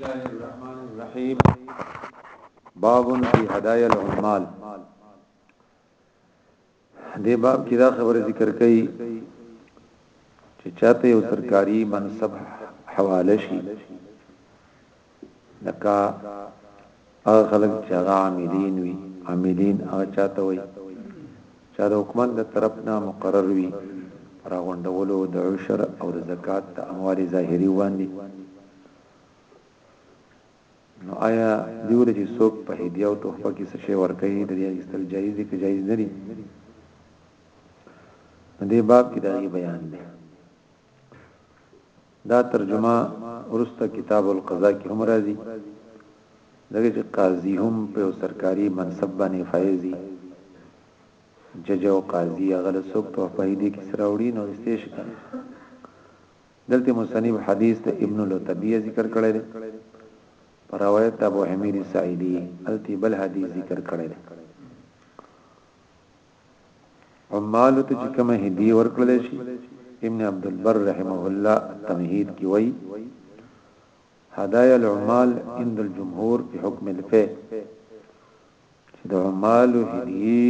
الله الرحمن الرحیم باب فی هدايا العمال دې باب کې دا خبره ذکر کړي چې چاته یو سرکاري منصب حواله شي لکه هغه خلک چې هغه عاملین وي عاملین هغه چاته وي چې د حکومت د طرف نه مقرر وي راغونډولو د عشر او د زکات د اموال ظاهري وړاندې نو آیا دی ولې چې څوک په هدیه او تحفه کې څه شی ورکوي د دې اخیستل جایز دي که جایز نه دي نو دې باب کې دا بیان دی دا ترجمه ورسته کتاب القضاء کې هم راځي دغه چې قاضي هم په سرکاري منصب باندې فایزي جج او قاضي هغه څوک تحفه دي کې سره وړي نو استیش کړي دلته مصنف حديث د ابن لتبيه ذکر کړی دی پر روایت د ابو حميد ساعدي التي بل حديث ذکر کړی دی عمال ته چې کومه هدي ورکړل شي ابن عبد البر رحمه الله تمهید کی وای هدايا العمال عند الجمهور په حکم الفه چې د عمال هدي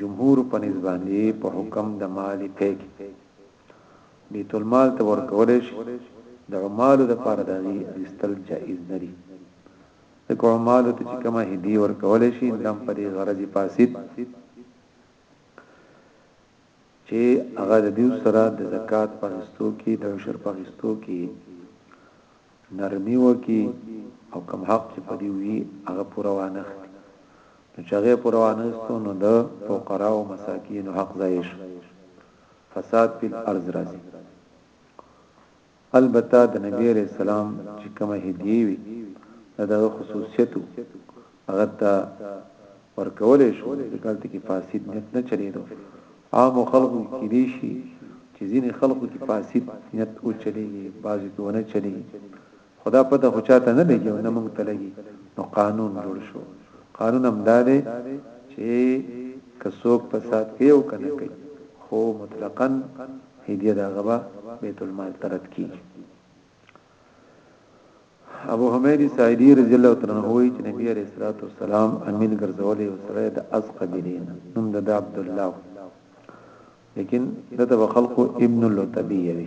جمهور په نسبانه په حکم د مال فه کې بیت المال ته ورکولی شي د عمالو لپاره د هغې اخیستل جائز نه دي ځکه عمالو ته چې کومه هدیه ورکولی شي نو دا هم په دې غرض فاسد چې هغه د دوی سره د زکات په اخیستو کې د عشر په اخیستو کې نرمي وکي او کم حق چې په دې وي هغه پوره وانه خلي نو چې هغه پوره وانه ستو نو د فقرا او مساکین حق ځای شي فساد فی الارض راځی البته د نبی علیه السلام چې کومه هدیه وی دا دغه خصوصیت وو هغه ته ورکولې شو چې کله ته کې فاسد نیت نه چلیدو عام خلکو کې دی شي چې ځینې خلکو کې فاسد نیت او چلیږي بعضی کې ونه چلیږي خو دا پته خو چاته نه لګي او نه موږ ته لګي نو قانون جوړ شو قانون هم دا دی چې که څوک فساد کوي او کنه کوي خو مطلقاً هدیه دا غبا بیت المال ترت کی ابو حمید سعیدی رضی الله تعالی عنہ وی چې نبی علیہ الصلوۃ والسلام امین ګرځولې او سره د از قبیلین نوم د عبد الله لیکن دته خلقو ابن لوتبی وی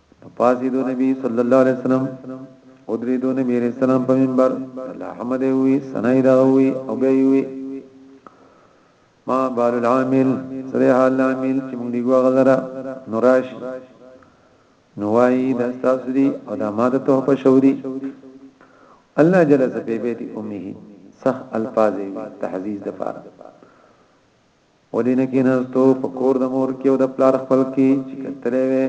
پاسیدو نبی صلی الله علیه وسلم او درې دو نبی علیہ السلام په منبر الله حمد وی ثنا دا وی او به وی ما بال العامل سره حال عامل چې موږ دی غوغلره نوراش نوای د تاسو دی او د ماده ته په شوري الله جل ذکر بیت امه صح الفاظ تحزیز دفار ولې نه کېناستو په کور د مور کې او د پلار خپل کې چې کتلې وې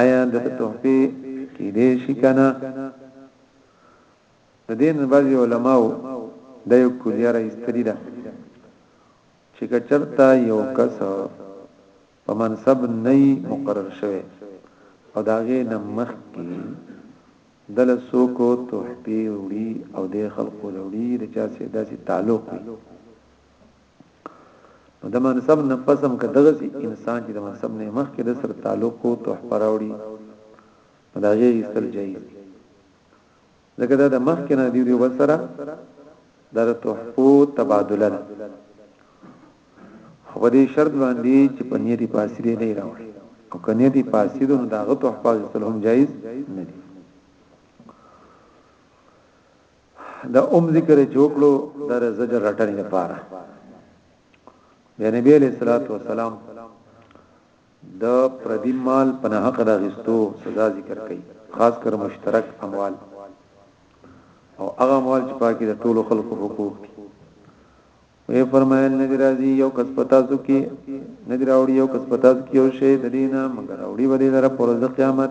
آیا د تحفه کې دې شي کنه د دین بعضی علماو د یو کلیه را استری ده چې کچرتا یو کس په منصب نه مقرر شوی او داغه نمخ کې دل سوکو تحفه وړي او د خلقو وړي د چا سي داسې تعلق وي نو د منصب نه پسم که دغه انسان چې د منصب نه مخکې د سر تعلق او تحفه راوړي نو دا غیر استل جایز دی ځکه دا د مخکې نه دی یو سره دا د تحفو تبادله ده خو دې شرط باندې چې په نیتی پاسې دی نه راوړي او کنه دی پاسې نو دا غو تحفه استل هم جایز نه دی دا اوم ذکر چې وکړو در زجر رټنې لپاره بیا نبی علیہ الصلوۃ والسلام د پردی مال پناه حق راغستو سزا ذکر کړي خاص کر مشترک اموال او هغه اموال چې پاکي د ټولو خلکو حقوق دي وی فرمایل ندی راځي یو کس پتا سو کې ندی راوړي یو کس پتا سو کې یو شی د دینه مګر راوړي ولې لره پر ورځ قیامت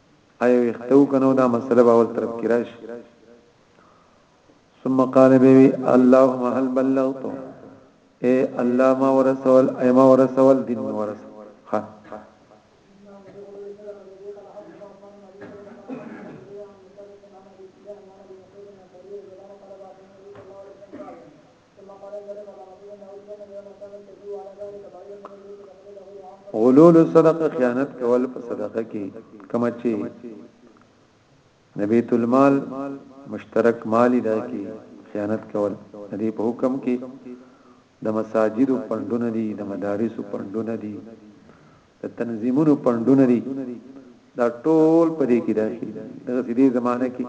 ایا ویخته وکنو دا مسله باول طرف کی راشي ثم قال بيوي اللهم هل بلغت اي الله ما ورسول اي ما ورسول دين ورسول خان غلول صدقه خیانت کول په صدقه کې کما چې نبیت المال مشترک مالی دا کې خیانت کول دې په حکم کې د مساجد پندونه دي د مدارس پندونه دي د تنظیمونو پندونه دي دا ټول په دې کې داخلي دغه دې زمانه کې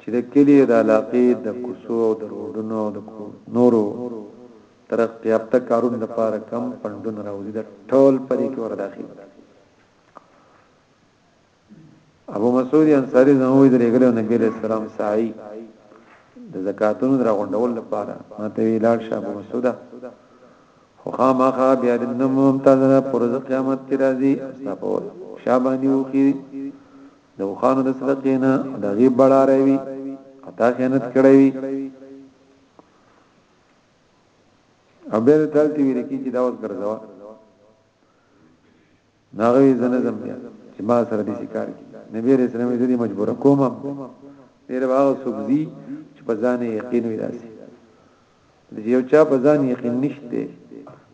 چې د کلي او د علاقې د کوڅو او د روډونو او د نورو ترقي یافته کارونو لپاره کم فنډونه راوځي دا ټول پرې کې ورداخل دي ابو مسعود انصاری زموږ د لګلو نبی له سلام سعی د زکاتونو راغونډول لپاره ماته ویلار شاه ابو مسعوده خو خامخا بیا د نموم تازه پر قیامت کې راځي استغفر شابانیو کې د وخانو د صدقې نه د غیب بڑا روي اتا خیانت کړی وي او بیر دلته ویل کی چې دا اوس ګرځوا ناغوی زنه زم بیا چې ما سره دې شکار کی نبی رسول الله دې مجبور کوم ډیر واغ سوګزي چې په ځان یقین وي داسي د یو چا په ځان یقین نشته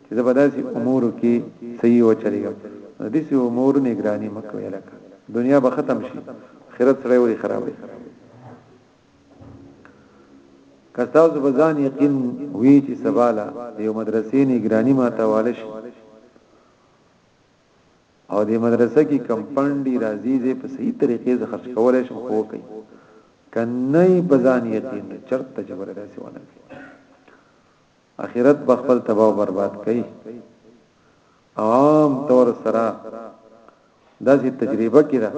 چې زه به داسې امورو کې صحیح وچلېږم نو داسې امور نگراني مه کوئ لکه دنیا به ختم شي آخرت سړی ولې خرابوي که تاسو په ځان یقین وی چې سباله یو مدرسې نگراني ما تواله شي او دې مدرسه کې کم پندي راځي زه په صحیح طریقې ز خرج کولای شم خو کوي کنه په ځان یقین چرته چې ور داسې ونه کوي اخرت به خپل تباہ او برباد کوي عام طور سره داسې تجربه کې ده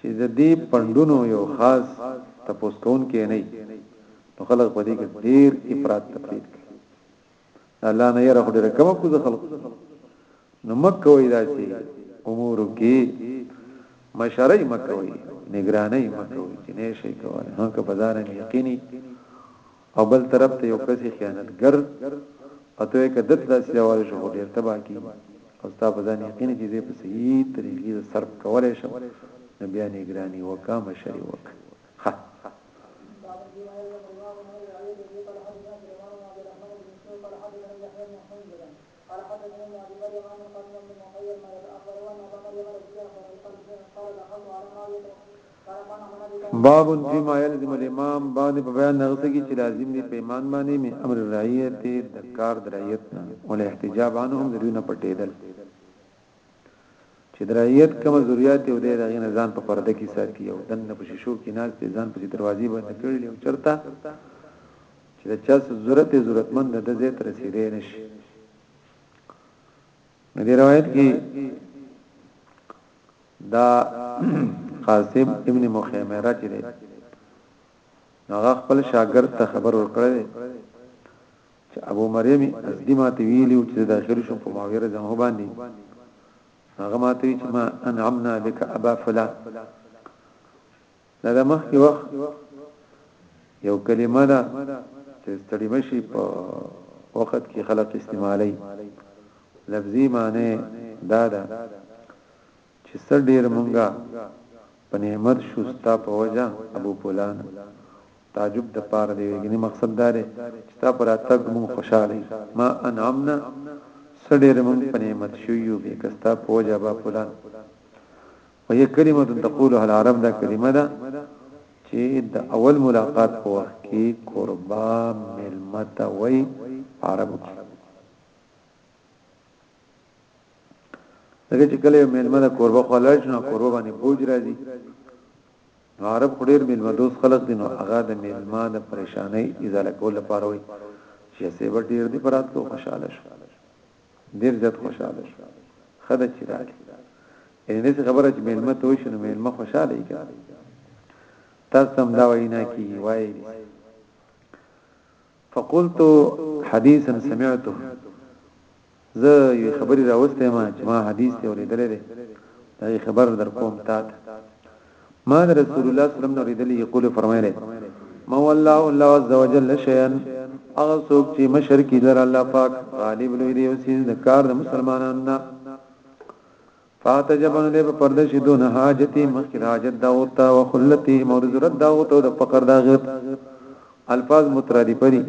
چې د دې پندونو یو خاص تپوس کون کې نه نو خلک په دې کې ډیر افراط تفرید کوي الله نه یره خو ډیره کم کو د خلق نو مکه وای داسي امور کې مشرۍ مکه وای نگرانۍ مکه وای چې نه شي کولای هغه په ځان یقیني او بل طرف ته یو کسي خیانتګر اته یې کدت لا سیوال شو ډیر تبا کی او ستا په ځان یقین چې دې په صحیح طریقې سر کولای شم نبی نگرانی وکا مشری وک باب فی ما یلزم الامام باندې په بیان هغه څه چې لازم دي په ایمان باندې می امر رعیت د کار درایت نه ول احتجاب عنهم ذریونه پټیدل چې د رعیت کم ضرورت او د دغه نظام په پرده کې ساتي او دنه په شیشو کې ناز ته ځان په دروازې باندې کړل او چرته چې د چا ضرورت ضرورتمند د دې تر رسیدې نشي نو د روایت کې دا قاسم ابن مخیمره چې دی هغه خپل شاګرد ته خبر ورکړی چې ابو مريم ازدي ماته ويلي وو چې زه داخل شوم په معاويه رضی الله باندې نو هغه ماته وی چې ما انعمنا بك ابا فلان دا د مخکې وخت یو کلمه ده چې ستړي مشي په وخت کې خلق استعمالي لفظي معنی دا ده چې څه ډېر مونږه په نعمت شو ستا په وجه ابوپولان تعجب د پاره دی یګنی مقصد دا دی چې تا پر اتګ مونږ خوشاله ما انعمنا څه ډېر مونږ په نعمت شو یو به کستا په وجه ابوپولان وهي کلمه تقولها العرب دا کلمه ده چې د اول ملاقات په وخت کې قربا ملمت وای عربو کې دغه چې کله یو میلمه د کوربه خلاص نو کوربه باندې بوج راځي نو عرب خډیر میلمه دوست خلق دي نو هغه د میلمه د پریشانې ازاله کول لپاره وي چې سیبه ډیر دی پراتلو خوشاله شو ډیر زیات خوشاله شو خدای چې راځي ان دې خبره چې میلمه ته وشي نو میلمه خوشاله یې تاسو هم دا وینا کی وایي فقلت حديثا سمعته زه یو خبري راوستې ما چې ما حدیث ته ورېدلې ده دا خبر در کوم تا ته ما رسول الله صلی الله علیه وسلم ورېدلې یقول فرمایله ما والله الله عز وجل شيئا هغه څوک چې مشر کی در الله پاک غالب لوی دی او سیز د کار د مسلمانانو نه فاتجبن له په پرده شي دون حاجتي مخکې حاجت دا او تا وخلتي مور ضرورت دا او ته د فقر دا غت الفاظ مترادی پری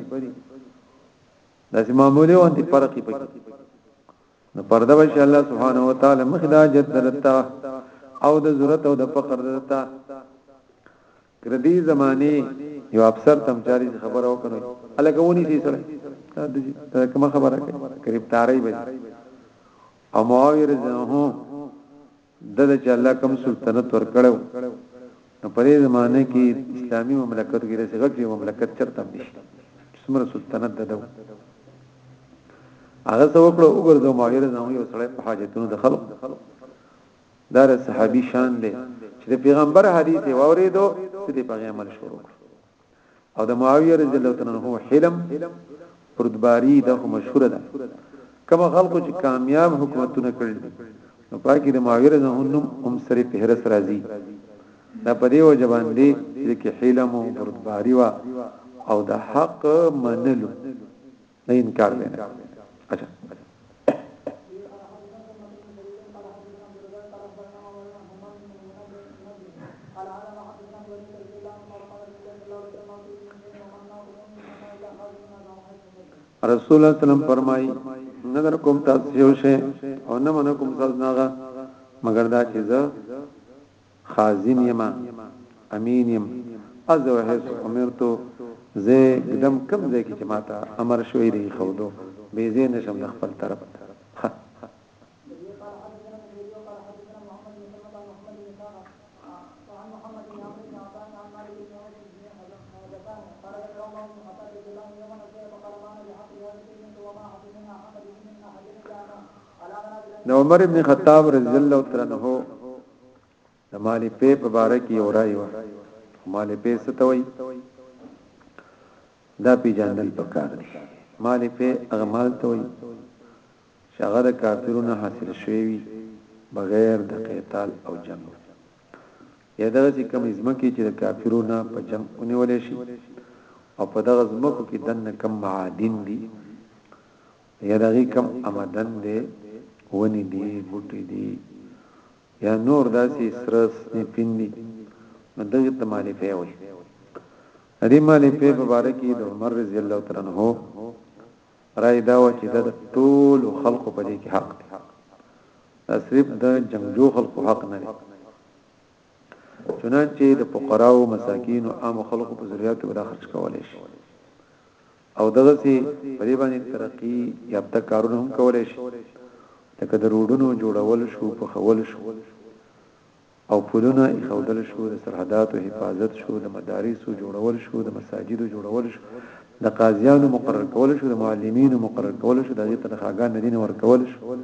دا چې معمولی وانت فرقي پکې نو پرده وشي الله سبحانه و تعالی مخکې دا حاجت درتا او د ضرورت او د فقر درتا که د دې زمانه یو افسر تم چاري خبره وکړي الګه ونی شي سره دا کوم خبره کوي قریب تاري به او معاویر زنه د چې الله کوم سلطنت ور کړو نو په دې زمانه کې اسلامي مملکت کې رسې غټ یو مملکت چرته نشته څومره سلطنت ددو هغه څو کړو وګرځو معاویر زنه یو سره په حاجتونو د خلق دا د صحابي شان دی چې د پیغمبر حدیث واوریدو چې د پغې عمل شروع کړ او د معاویه رضی الله تعالی عنہ حلم پردباری دا خو مشهور ده کما خلکو چې کامیاب حکومتونه کړل نو پاکي د معاویه رضی الله عنه هم سره په هرس راځي دا په دې وجه باندې چې حلم او پردباری وا او د حق منلو نه انکار دی نه اچھا رسول الله سلام فرمایي نظر کوم تاسو یو شی او نه من کوم تاسو ناغه مگر دا چې زه خازن يمه امين يم از او حيث امرتو زه ګدم کم ځای کې چې ماته امر شوی دی خودو به زه نشم د خپل طرف د عمر ابن خطاب رضی الله تعالی عنہ د مالپې په باره کې یو رای و مالپې څه ته وایي دا پیژندل پکار دي مال په اغمال ته وي چې هغه د کافرونو حاصل شوی وي بغیر د قتال او جنگ یا دغه چې کوم ځمکه چې د کافرونو په جنگ ونیول شي او په دغه ځمکو کې دنه کم معادن دي یا دغه کم آمدن دی ونی دی بوټی دی یا نور داسې سرس نه پیندي نو دغه ته مالفه وي دې مالفه په باره کې د عمر رضی الله تعالی عنہ راي دا و چې د ټول خلقو په دې کې حق دی دا صرف د جنگجو خلقو حق نه دی چنانچه د فقراو مساکین او عام خلقو په ذریاتو کې خرج کولای شي او دغه سي په دې باندې ترقي یافته کارونه هم کولای شي لکه د روډونو جوړول شو په خول شو او پلونه ایښودل شو د سرحداتو حفاظت شو د مدارسو جوړول شو د مساجدو جوړول شو د قاضیانو مقرر کول شو د معلمینو مقرر کول شو د دې تنخواګان نه دین ورکول شو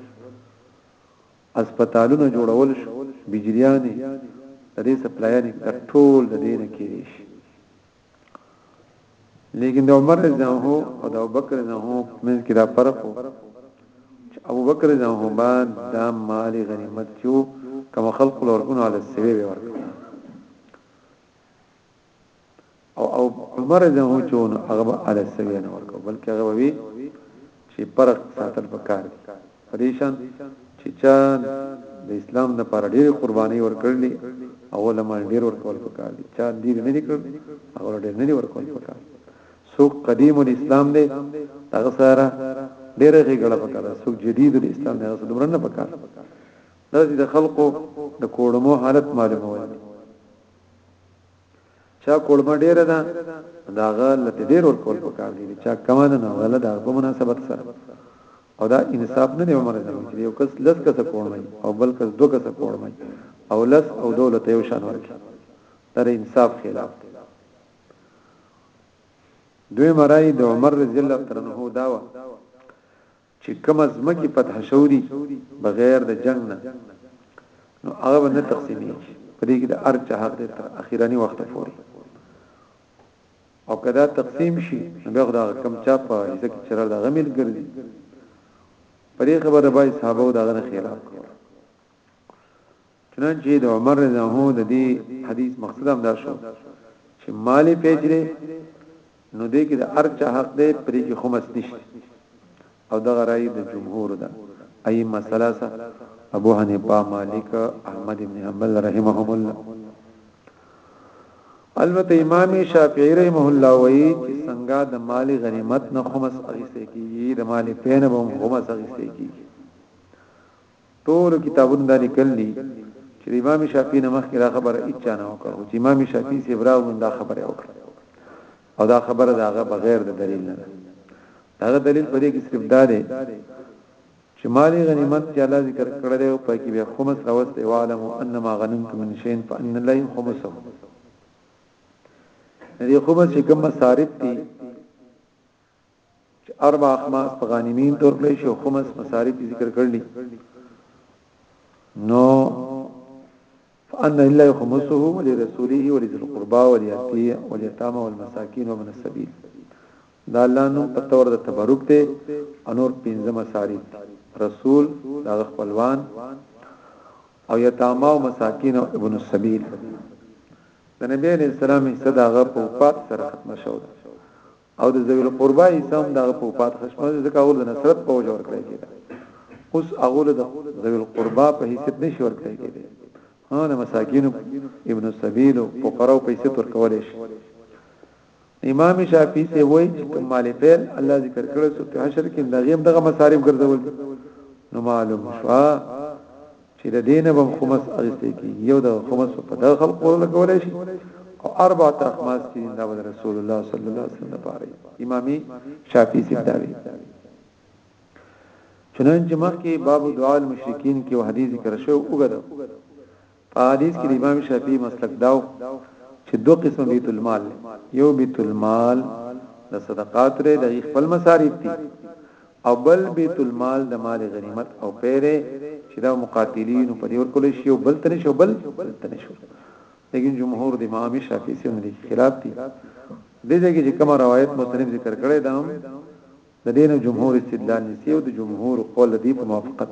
اسپیټالونه جوړول شو بجریانې د دې سپلایانې د ټول د دې نه کېږي لیکن د عمر رضی الله عنه او د ابوبکر رضی الله عنه منځ کې دا فرق وو چې ابوبکر رضی الله عنه بعد د مال غنیمت چې کوم خلق لورګونو علی سوي ورکړ او عمر رضی الله عنه چې هغه علی سوي نه ورکړ بلکې هغه وی چې پرخ ساتل پکار دي په دې شان چې چا د اسلام لپاره ډېر قرباني ورکړلې او علماء ډېر ورکول پکار دي چا ډېر نه دي کړ او ډېر نه دي ورکول پکار څوک قدیم الاسلام دی هغه سره ډېر غیګړه پکار څوک جدید الاسلام دی هغه سره دمرنه پکار دا د خلقو د کوړمو حالت معلومول چا کولمه ډیره ده دا غلط ډیر ور کول پکار دي چا کما ده نه غلط ده په مناسبت سره او دا انصاف نه دی عمر زمو چې یو کس لس کس کولمه او بل کس دو کس کولمه او لس او دولت یو شان ورکړي تر انصاف خلاف دوی مرای د عمر رضی الله عنه داوا چې کومه ځمکه فتح شوري بغیر د جنگ نه نو هغه نه تقسیمي په دې کې د ارچ حق د تر اخیرانی وخت پوري او کدا تقسیم شي بیا خدا کم چا په ځکه چې را غمیل ګرځي پرې خبره بای صحابه دا غنه خلاف کړ چنانچه د عمر رضی الله عنه د دې حدیث مقصد هم دا شو چې مالی پیچره نو دې کې د ارچا حق دې پرې کې خمس نشته او دا رائے د جمهور ده اي مسله سه ابو حنیفه مالک احمد ابن حنبل رحمهم الله البته امام شافعی رحمه الله وایي چې څنګه د مال غنیمت نه خمس اغیسته کیږي د مال پینه به خمس اغیسته کیږي ټول کتابونو دا لیکل دي چې د امام شافعي نه مخکې دا خبره اچا نه وکړه چې امام شافعي سی براو من دا خبره وکړه او دا خبره دا هغه بغیر د دلیل نه ده هغه دلیل په دې کې صرف دا دی چې مالی غنیمت چې الله ذکر کړی دی او په کې به خمس راوست او عالم انما غنمتم من شین فان الله خمسه دې خمس چې کوم مصارف دي چې اربع اخماس په غانمین تور کړی شو خمس مصارف ذکر کړلی نو فان الله خمسه ولرسوله ولذل القربى وليتي وليتامى والمساكين ومن السبيل دا الله نو په تور د تبرک ته انور پنځه مصارف رسول دا خپلوان او یتاما او مساکین او ابن السبیل د نبی علیہ السلام صداغه په وفات سره ختم شو او د ذوی القربا حصہ هم دغه په وفات خشمه ځکه هغه د نصرت په وجه ورکړی کېده اوس هغه د ذوی القربا په حیثیت نشي ورکړی کېده ها د مساکین ابن السبیل او فقراو په حیثیت ورکول شي امام شافعی سی وای چې کوم مال فعل الله ذکر کړو سو په حشر کې دغه دغه مصارف ګرځول نو معلوم شو چې د دین به خمس اغستې کی یو د خمس په دغه خلق ورل کولای شي او اربع تخماس چې دا د رسول الله صلی الله علیه وسلم لپاره امامي شافعي سیداوی چنانچه مخکې باب دعاء المشرکین کې و حدیث ذکر شو وګدو په حدیث کې امام شافعي مسلک داو چې دوه قسم بیت المال یو بیت المال د صدقات لري د خپل مصارف دي او بل بیت المال د مال غنیمت او پی دی چې دا مقاتلینو په دې ورکول شي او بل تنه شو بل تنه شو لیکن جمهور د امام شافعي سره دي خلاف دي د دې کې چې کوم روایت مصنف ذکر کړی دا هم د دین جمهور استدلال نسی او د جمهور قول دی په موافقت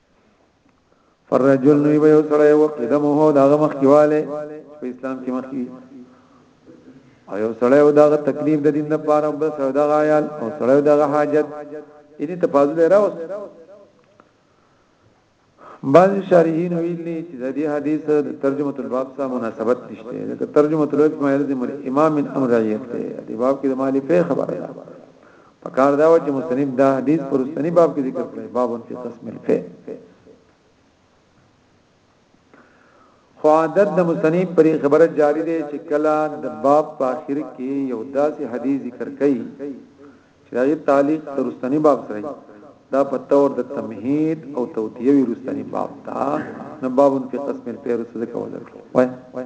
فرجل نوی به یو سړی و قدمه هو داغه مخ کیواله په اسلام کې مخ کی او یو سړی و داغه تکلیف د دین د پاره بس او داغه عیال او سړی و داغه حاجت یعنی تفاضل راوست بعض شارحین ویلي چې د دې حدیث د ترجمه الباب سره مناسبت نشته لکه ترجمه الباب ما یلزم الامام من امر رعیت دی د باب کې د مالفه خبره ده پکار دا و چې مصنف دا حدیث پر استنی باب کې ذکر کړی باب فی قسم الفه خو عادت د مصنف پر خبره جاری دی چې کله د باب په اخر کې یو داسې حدیث ذکر کړي چې هغه تعلق ترستنی باب سره دا په تور د تمهید او توتیوی رستنی باب تا نه باب په قسم پیرو څه کول وای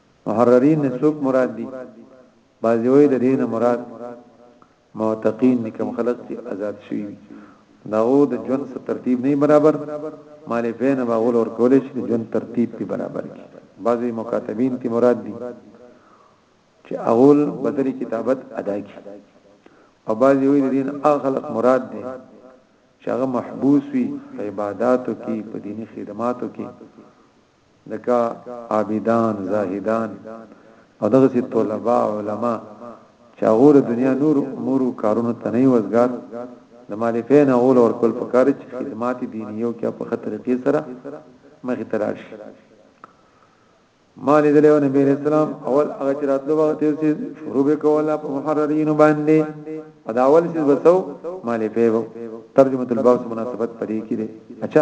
محررین نه څوک مراد دي بعضی وایي د دینه مراد معتقین دي کوم خلک چې آزاد شوي داغو د ژوند سره ترتیب نه برابر مالفین باغول ور کول شي د ژوند ترتیب په برابر کی بعضی مکاتبین تی مراد دي چې اول بدل کتابت ادا کی او بعضی وایي د دین اخلق مراد دي چې هغه محبوس وي عبادتو کې په دینی خدماتو کې لکه عابدان زاهدان او دغه سي طلبه علما چې هغه د دنیا نور امور کارونو ته نه وزګار د مالفین اول اور کول پکار چې خدمات دینیو کې په خطر کې سره مخې ته راشي مال دې له نبی رسول اول هغه چې راتلو وخت یې شروع وکولا په محررین باندې ادا اول چې وسو مالفه ترجمه الباس مناسبت پرې کړي اچھا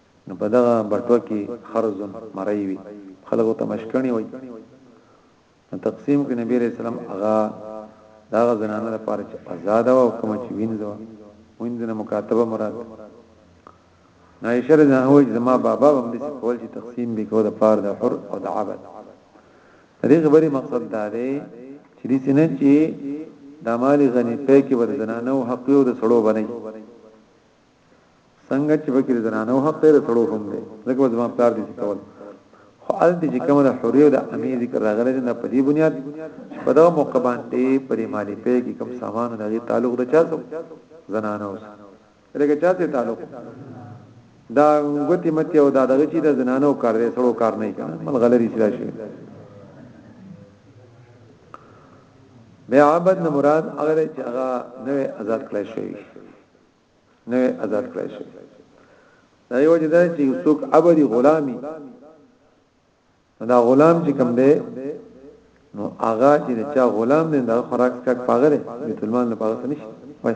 نو په دغه بټوه کې خرز مرای وي خلکو ته مشکڼي وي نو تقسیم کې نبی رسول الله هغه داغه زنانه لپاره چې آزاد او کوم چې وینځو وینځنه مکاتبه مراد نایشه رضی الله عنها زما بابا هم د کول چې تقسیم به کو د پار د حر او د عبد دې خبرې مقصد دا دی چې دې سینه چې د مال غنی په کې ور زنانه او حق او د سړو بنئ څنګه چې پکې زنانه او حق ته تړو هم دی لکه به زمام پلار دي کول خو ال دې چې کومه حريه او د امي ذکر راغلی نه په دې بنیاد په دا موقع باندې پرې مالي پې کې کوم سامان نه غي تعلق د چا سره زنانه اوس لکه چا ته تعلق دا غوتی متي او دا دغه چې د زنانو کار دی سړو کار نه کوي ملغلري سلا شي بیا عبد نه مراد هغه چې هغه نوې آزاد کړی شوی نه آزاد کړی شي دا یو چې دا چې یو څوک عبدي غلامي دا غلام چې کوم دی نو هغه چې چا غلام دی دا خوراک کټ پاغره بیت المال نه پاغره نشي وای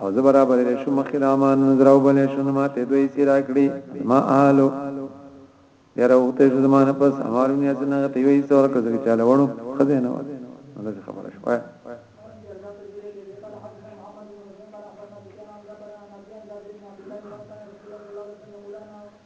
او زه برابر لري شو مخې رامان نظرو بلې شو ما ته دوی سیرا کړی ما آلو یاره وخت شو زمانه پس امارو نه څنګه ته وی څور کړل چې چاله وړو خزینه و نو څه خبره شو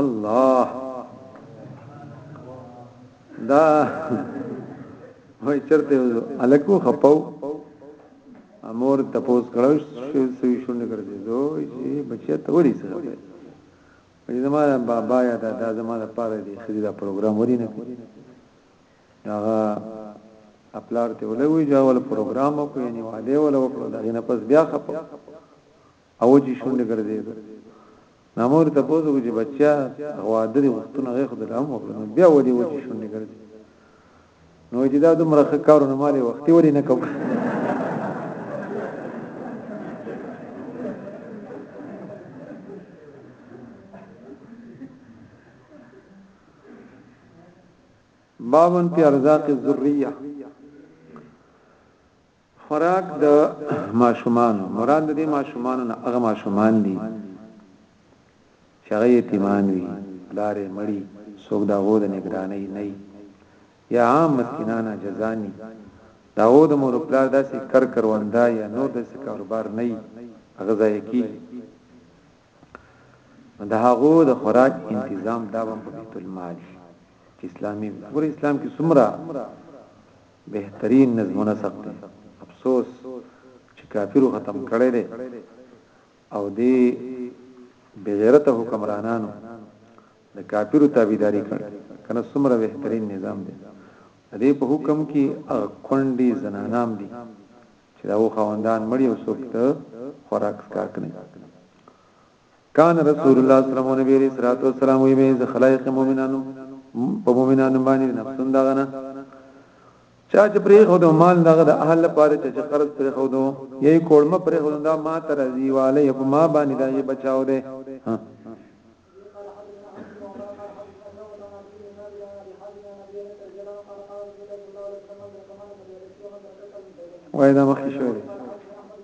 الله دا وای چرته الکو خپاو امور تپوس کړو چې سوي شونه کړی دو چې بچیا ته وري سره وي زماره بابا یا دا دا زماره پاره دی خدي دا پروګرام وري نه کوي دا خپلار ته ولوي جوړول پروګرام او کوي نه واده ولو کړو دا نه پس بیا خپاو او چې شونډې ګرځي نامور ته پوزو چې بچیا غوا درې وختونه غي خدای هم وکړ بیا ودی و چې شونډې ګرځي نو چې دا دومره ښه کارونه مالي وخت وري نه کوم بابن پی ارزاق الذریه خوراک د ماشومانو مراد د دې ماشومانو نه هغه ماشومان دي چې هغه یتیمان وي لارې مړی څوک دا غو د نگرانۍ نه یا عام مسکینانه جزانی دا غو د مور پلار داسې کر کروندا یا نور د کاروبار نه هغه ځای کې دا غو د خوراک تنظیم دا په بیت المال چې اسلامي ګور اسلام کې سمرا بهترین نظم نسق دی افسوس چی کافرو ختم کړی دی او دی بغیرته حکمرانانو د کافرو تابعداری کړی کنه څومره بهترین نظام دی د دې په حکم کی هغه کونډي زنانام دي چې دا و خواندان مړی او څوک ته خوراک سکاک نه کان رسول الله صلی الله علیه و سلم او سلام وی به ز خلایق مؤمنانو په مؤمنانو باندې نفسون دغه نه چا چې پرې خو د مال دغه د اهل لپاره چې قرض پرې خو دو یی کولمه پرې خو دا ما تر دی والي په ما باندې دا یی بچاو دی وای دا مخکې شوی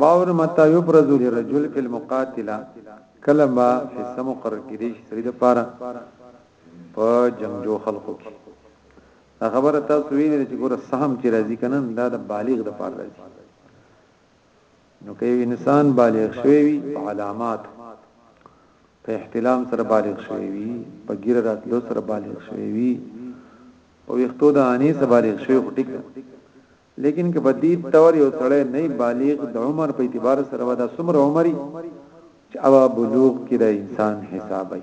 باور متا یو پرزو لرجل فی المقاتله کلمه حصہ مقرر کړي شری د پاره په جنگجو خلقو کې خبره تاسو ویلې چې ګوره سهم چې راځي کنن دا د بالغ د پاره راځي نو که یو انسان بالغ شوی وي په علامات په احتلام سره بالغ شوی وي په ګیر راتلو سره بالغ شوی وي په وختو د اني سره بالغ شوی خو ټیک لیکن که په دې تور یو سړی نه بالغ د عمر په اعتبار سره ودا سمر عمرې چې اوا بلوغ کې د انسان حسابي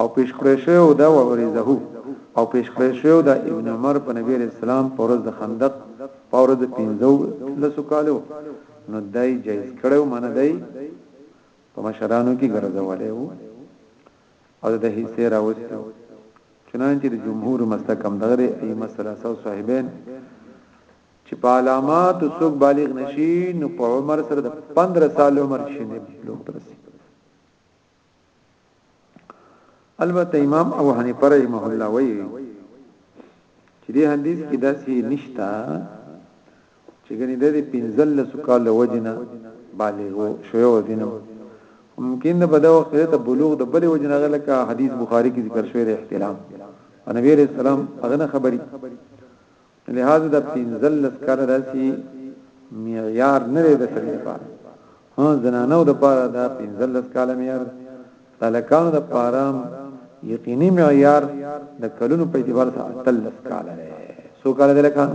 او پیش کړی شوی و دا وبریزه او پیش کړی شوی دا ابن عمر په نبی علیہ السلام په ورځ د خندق په ورځ د پینځو لسو کالو نو دای جایز کړو منه دای په مشرانو کې ګرځولې وو او د حصے راوستو چنانچه د جمهور مسلک هم دغه دی ای مسله سو صاحبین چې په علامات څوک بالغ نشي نو په عمر سره د 15 سال عمر شي نه بلوغ ترسي البته امام ابو حنیفه رحمه الله وی چې دې حدیث کې داسې نشتا چې ګنې د دې پنځل سکال وجنه بالغ شوی و دینو ممکن نه په دا وخت کې ته بلوغ د بلې وجنه غلکه حدیث بخاری کې ذکر شوی دی احترام نبی رسول الله هغه خبري لهذا د پنځلس کاله داسي معیار نه دی د سړي لپاره ها زنانو د پاره دا پنځلس کاله معیار تلکانو د پاره یقیني معیار د کلونو په اعتبار سره تلس کاله دی سو کاله د لکانو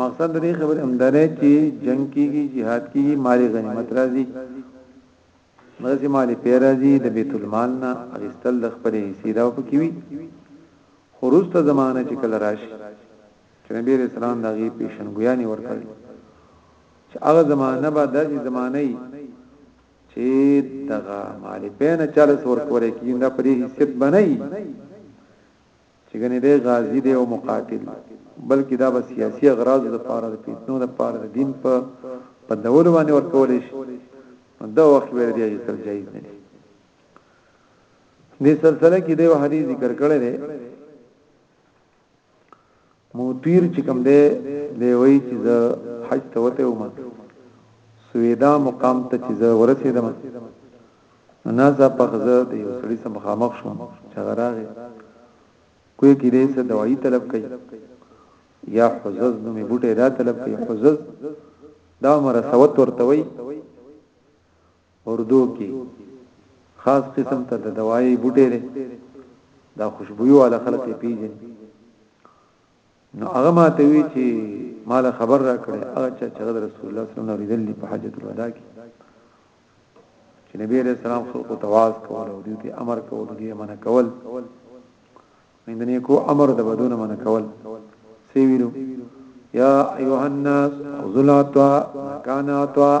مقصد د دې خبرې هم دا دی چې جنگ کیږي jihad کیږي مال غنیمت راځي مرزي مال پیرازي د بیت المال نه اغستل د خپل حصي دا پکوي خروسته زمانه چې کله راشي چې نبی رسول الله دغه پیشنګویانی ورکړي چې هغه زمانه به داسې زمانه وي چې دغه مال پینه 40 ور کولای کیږي دا پرې حصت بنئ چې ګنې دی غازی دی او مقاتل بلکې دا به سیاسي اغراض لپاره د پیتنو لپاره د دین په بدلولو باندې ورکول شي نو دا وخت به دی چې سر جایز نه دی دې سلسله کې دیو حدیث ذکر کړی دی موتیر چې کوم دی دی وایي چې زه حج ته وته وم سویدا مقام ته چې زه ورسېدم نو ناسا په خزه د یو سړي سره مخامخ شوم چې هغه راغی کوی کې دې څه دوايي طلب کوي یا حزز نو می بوټه دا طلب کوي حزز دا عمر سوت ورته وي اردو کې خاص قسم ته د دوايي بوټه لري دا خوشبويو والا خلک پیژني نو هغه ماته وی چې مال خبر را کړی هغه چې رسول الله صلی الله علیه وسلم ورېدل په حجۃ الوداع کې چې نبی علیہ السلام خلق تواز کول او دوی امر کول دوی منع کول مندنی کو امر د بدون منع کول سی ویلو یا ایها الناس خذوا العطاء مکان عطاء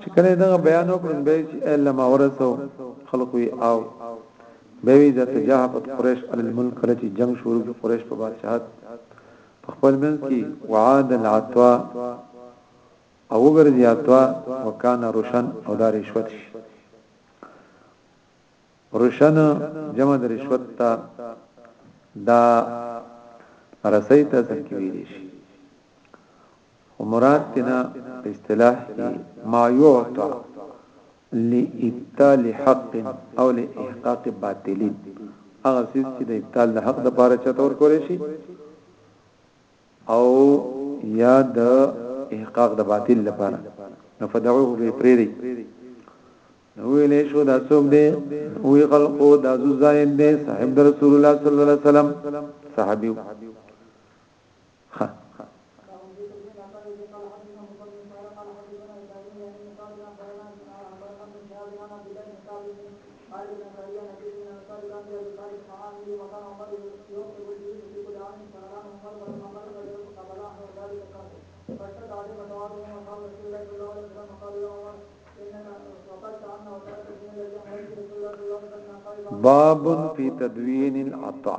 چې کله دغه بیان وکړم به چې الا ما ورسو خلق وی او به وی ذات جهبت قریش عل الملک کله چې جنگ شروع کې قریش په بادشاہت په خپل منځ کې وعاد العطوا او وګرځي عطوا وکانه روشن او دار رشوت شي روشن جمع د رشوت ته دا رسیت ځکه ویل شي خو مراد تینا په اصطلاح کې ما یعطا لابطال حق او لاحقاق باطل هغه سیس چې د ابطال د حق د پاره چته ور کول شي او یا د احقاق د باطل لپاره نفدعوه به پریری نو ویلې شو دا څوک دی وی خلقو دا زوزاین دی صاحب رسول الله صلی الله علیه وسلم صحابیو باب فی تدوین العطا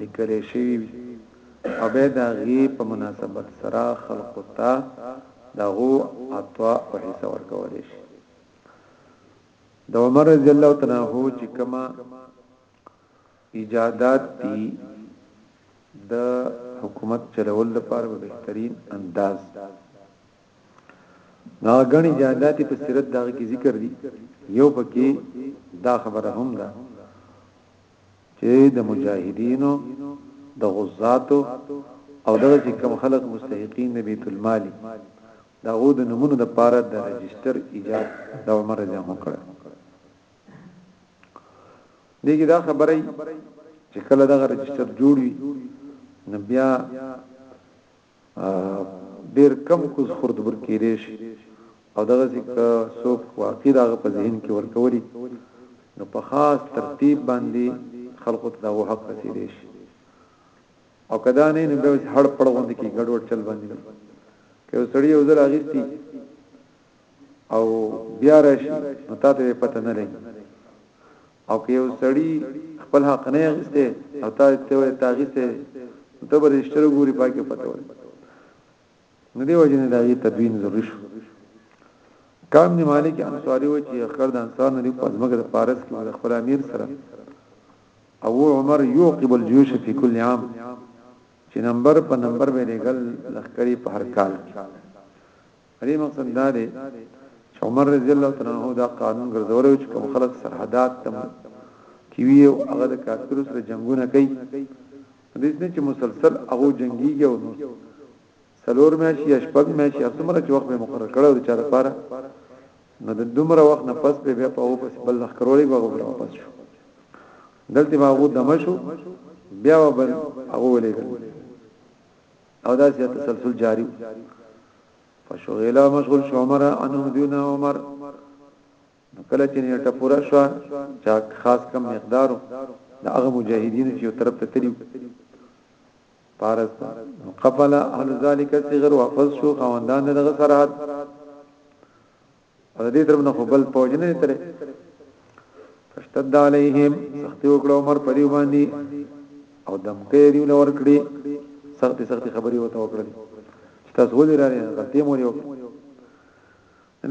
لیکل شوی وی او بیا د هغی په مناسبت سره خلقو ته د هغو عطا او حصه ورکول شي د عمر رضی الله تعالی عنہ چې کما ایجادات دي د حکومت چلول لپاره به بهترین انداز دا غني جاداتي په سیرت دغه کې ذکر دي یو پکې دا خبره هم ده چې د مجاهدینو د غزاتو او دغه چې کم خلک مستحقین د بیت المال دا غو د نمونه د پاره د رجستر ایجاد د عمر رضی الله کړ دغه دا خبره چې کله دغه رجستر جوړ وي نو بیا ډیر کم کوز خورد بر کېدې شي او دغه ځکه څوک واقع دغه په ذهن کې ورکوري نو په خاص ترتیب باندې خلقو ته دغه حق رسیدې شي او کدا نه نو به هړ پړ غوند کې ګډوډ چل باندې کې سړی یو ځل اغیستی او بیا راشي نو تاسو به پته نه لګي او که یو سړی خپل حق نه غسته او تاسو ته وایي تاغي سه ته به رښتره ګوري پاکه پته وایي نو دی وجنه دا یي تدوین ضروري شو کام نه مالک انصاری و چې اخر د انصار نه دی پس مګر فارس کې خپل امیر سره او عمر یوقب الجيوش فی کل عام چې نمبر په نمبر به لګل لخکری په هر کال په دې مقصد دا دی چې عمر رضی الله تعالی عنہ دا قانون ګرځولی چې کوم خلک سرحدات تم کی وی او هغه د کافرو سره جنگونه کوي د دې چې مسلسل هغه جنگيږي او سلور میاشي یا شپږ میاشي څومره چې وخت به مقرر کړو د چا لپاره نو د دومره وخت نه پس به په او پس بل لخ کرولې به غوړ واپس شو دلته به هغه دمشو بیا وبل هغه ولېګل او دا چې تسلسل جاری فشغلا مشغول شو عمر انهم دون عمر کله چې نیټه پورا شو چې خاص کم مقدارو د هغه مجاهدینو چې یو طرف ته تللی پارس قبل اهل ذالک صغر واپس شو خواندان دغه سرحد او دې طرف نه خو بل فوج نه ترې فشتد علیهم سختی وکړه عمر په دی باندې او دمکې دی لور کړی سختی سختی خبري وته وکړل چې تاسو ولې را نه غلطي مو یو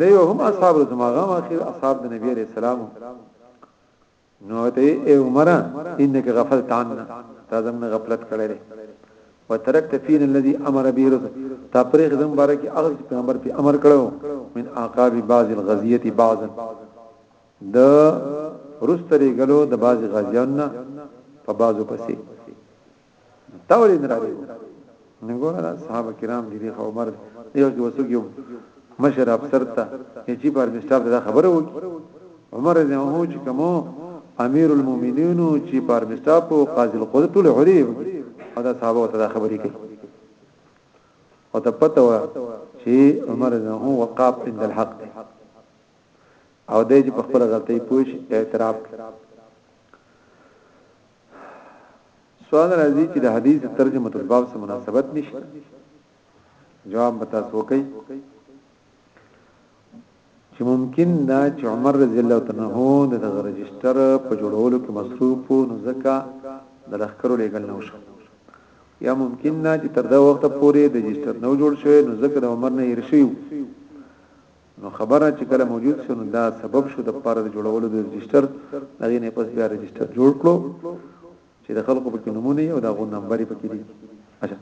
نه یو هم اصحاب زماغه اخر اصحاب د نبی عليه السلام نو ته اے عمر انک غفلت عنا تا زمون غفلت کړی دی وترکت فین الذي امر به رسول تا پرې خدم بارک هغه چې پیغمبر په امر کړو من عقاب بعض الغزیه بعضا د رستری غلو د بعض غزیان په بعضو پسې داول ابن ربيع نګوره دا صحابه کرام دي دی عمر یو جو وسګیو مشر افسر ته چې پر مستاب دا خبره وکي عمر رضی الله عنه چې کومو امیر المؤمنین چې پر مستاب او قاضي القضات له هوري او دا صحابه ته دا خبرې کوي او ته پته و چې عمر رضی الله عنه وقاف عند الحق او دې چې په خپل غلطي پوښ اعتراف کړ سوال راځي چې د حدیث د ترجمه الباب سره مناسبت نشته جواب به تاسو وکړئ چې ممکن دا چې عمر رضی الله تعالی عنہ د دغه رجستر په جوړولو کې مصروف نو ځکه د لخرو لګل نه وشو یا ممکن دا چې تر دا وخت پورې د رجستر نو جوړ شوی نو ځکه د عمر نه ارشیو نو خبره چې کله موجود شو نو دا سبب شو د پاره د جوړولو د رجستر هغه نه پس بیا رجستر جوړ کړو چې د خلکو په کې نمونه او دا غو نمبر په کې دي اچھا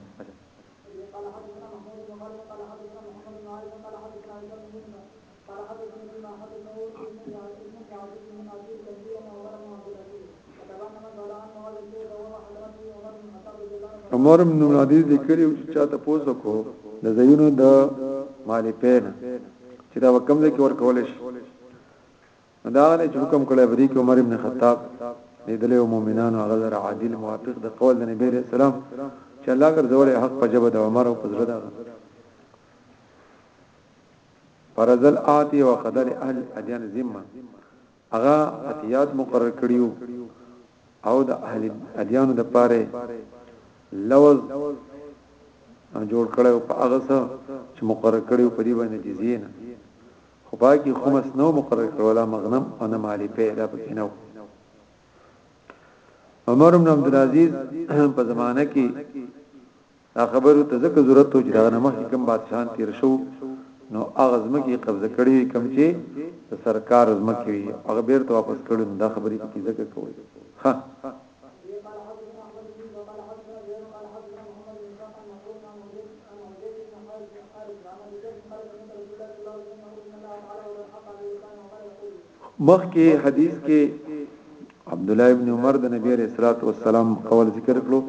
عمر بن عبدالعزيز لیکلی چې چاته پوسو کو د زینو د مالی پین چې دا وکم دې کې ور کول شي دا نه چې حکم کړی بری کې عمر بن خطاب دې دله مؤمنانو غزر عادل موافق د قول د نبی رسول الله چې الله ګرځول حق په جبه د عمر او پزړه دا فرزل آتی وقدر اهل ادیان ذمه هغه اتیات مقرر کړیو او د اهل ادیانو د پاره لوز جوړ کړو په هغه څه چې مقرر کړو په دې باندې جزیه نه خو باقي خمس نو مقرر کړو لا مغنم او نه مالی پیدا پکې نو عمر بن عبد العزيز په زمانه کې دا خبرو ته ځکه ضرورت و چې دا نه مخکې کوم بادشاہان تیر شو نو هغه ځمکې قبضه کړې وي کوم چې د سرکار ځمکې وي هغه بیرته واپس کړي نو دا خبرې پکې ځکه کوي ها مخکې حدیث کې عبد الله ابن عمر د نبی رسول الله والسلام قول ذکر کړو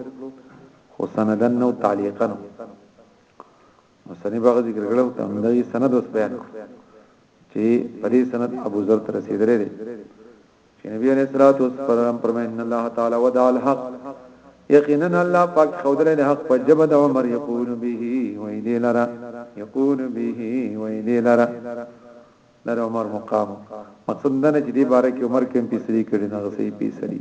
خو سنداً او تعلیقاً مصنف هغه ذکر کړو ته هم دغه سند اوس بیان کړ چې په دې سند ابو ذر تر رسیدلې دی چې نبی علیہ الصلوۃ والسلام فرمایي ان الله تعالی ودع الحق یقینا الله پاک خودل له حق په جبد عمر یقول به و الیلرا یقول به و الیلرا دا د عمر مقام مقصد دا نه چې دې باره کې عمر کې پیسې کړي نه غسې پیسې